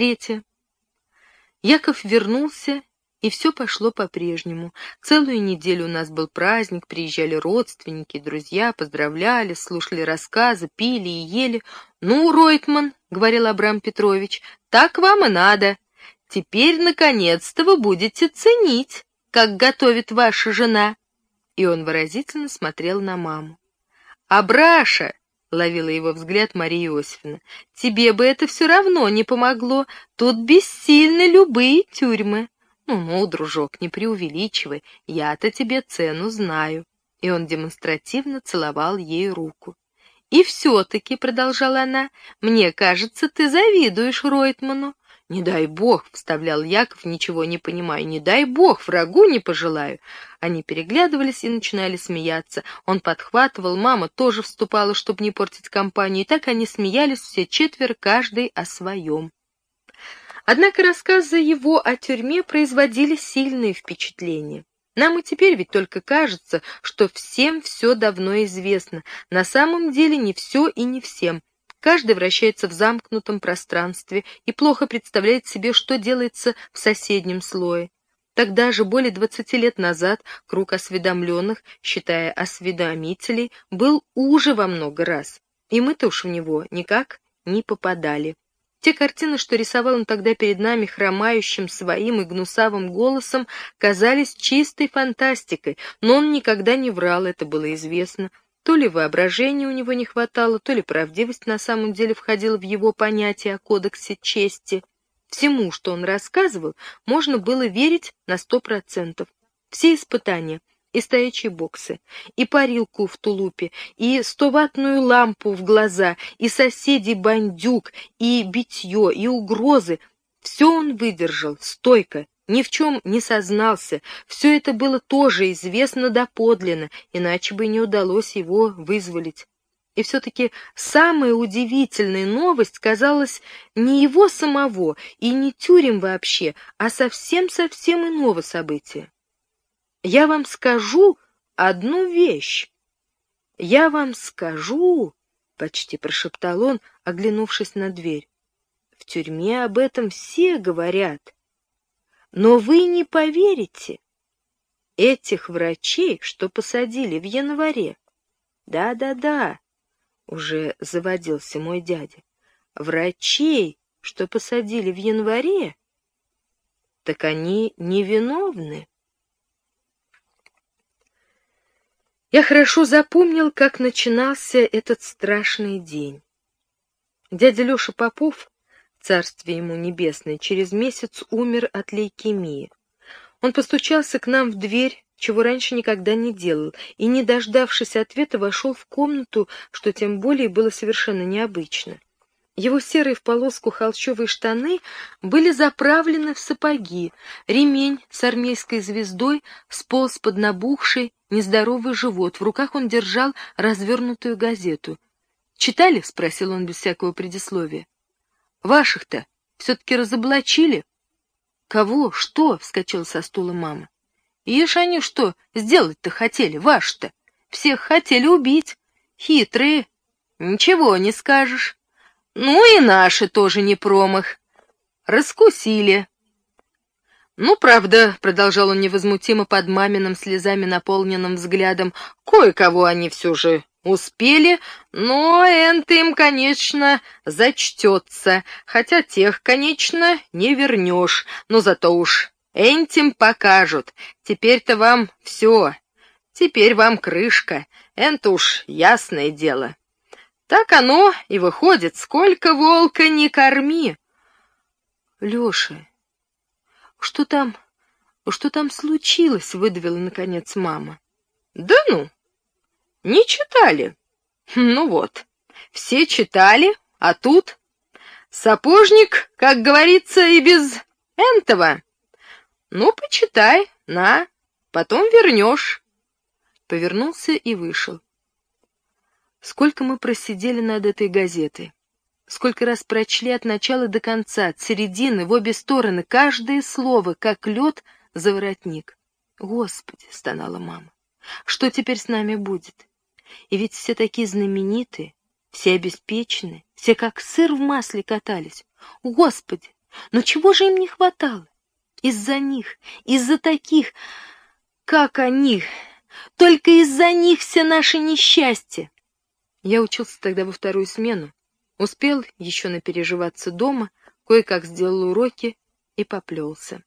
Третье. Яков вернулся, и все пошло по-прежнему. Целую неделю у нас был праздник, приезжали родственники, друзья, поздравляли, слушали рассказы, пили и ели. «Ну, Ройтман», — говорил Абрам Петрович, — «так вам и надо. Теперь, наконец-то, вы будете ценить, как готовит ваша жена». И он выразительно смотрел на маму. «Абраша!» — ловила его взгляд Мария Иосифовна. «Тебе бы это все равно не помогло. Тут бессильны любые тюрьмы. Ну-ну, дружок, не преувеличивай, я-то тебе цену знаю». И он демонстративно целовал ей руку. «И все-таки», — продолжала она, — «мне кажется, ты завидуешь Ройтману. «Не дай бог», — вставлял Яков, ничего не понимая, «не дай бог, врагу не пожелаю». Они переглядывались и начинали смеяться. Он подхватывал, мама тоже вступала, чтобы не портить компанию, и так они смеялись все четверо, каждый о своем. Однако рассказы его о тюрьме производили сильные впечатления. Нам и теперь ведь только кажется, что всем все давно известно. На самом деле не все и не всем. Каждый вращается в замкнутом пространстве и плохо представляет себе, что делается в соседнем слое. Тогда же, более двадцати лет назад, круг осведомленных, считая осведомителей, был уже во много раз, и мы-то уж в него никак не попадали. Те картины, что рисовал он тогда перед нами хромающим своим и гнусавым голосом, казались чистой фантастикой, но он никогда не врал, это было известно. То ли воображения у него не хватало, то ли правдивость на самом деле входила в его понятие о кодексе чести. Всему, что он рассказывал, можно было верить на сто процентов. Все испытания, и стоячие боксы, и парилку в тулупе, и стоватную лампу в глаза, и соседей бандюк, и битье, и угрозы — все он выдержал, стойко, ни в чем не сознался, все это было тоже известно доподлинно, иначе бы не удалось его вызволить. И все-таки самая удивительная новость казалась не его самого и не тюрем вообще, а совсем-совсем иного события. «Я вам скажу одну вещь. Я вам скажу...» — почти прошептал он, оглянувшись на дверь. «В тюрьме об этом все говорят». Но вы не поверите. Этих врачей, что посадили в январе. Да-да-да, уже заводился мой дядя. Врачей, что посадили в январе, так они невиновны. Я хорошо запомнил, как начинался этот страшный день. Дядя Леша Попов царствие ему небесное, через месяц умер от лейкемии. Он постучался к нам в дверь, чего раньше никогда не делал, и, не дождавшись ответа, вошел в комнату, что тем более было совершенно необычно. Его серые в полоску холщовые штаны были заправлены в сапоги, ремень с армейской звездой сполз под набухший, нездоровый живот, в руках он держал развернутую газету. «Читали?» — спросил он без всякого предисловия. Ваших-то все-таки разоблачили? Кого? Что? — вскочил со стула мама. Ишь они что сделать-то хотели, ваш-то? Всех хотели убить. Хитрые. Ничего не скажешь. Ну и наши тоже не промах. Раскусили. Ну, правда, — продолжал он невозмутимо под маминым слезами наполненным взглядом, — кое-кого они все же Успели, но энто им, конечно, зачтется, хотя тех, конечно, не вернешь, но зато уж энтим покажут. Теперь-то вам все, теперь вам крышка, энто уж ясное дело. Так оно и выходит, сколько волка не корми. Леша, что там, что там случилось, выдавила наконец мама. Да ну! Не читали? Ну вот, все читали, а тут... Сапожник, как говорится, и без энтова. Ну, почитай, на, потом вернешь. Повернулся и вышел. Сколько мы просидели над этой газетой. Сколько раз прочли от начала до конца, от середины, в обе стороны, каждое слово, как лед за воротник. Господи, стонала мама, что теперь с нами будет? И ведь все такие знаменитые, все обеспечены, все как сыр в масле катались. Господи, Но чего же им не хватало? Из-за них, из-за таких, как они. Только из-за них все наши несчастья. Я учился тогда во вторую смену. Успел еще напереживаться дома, кое-как сделал уроки и поплелся.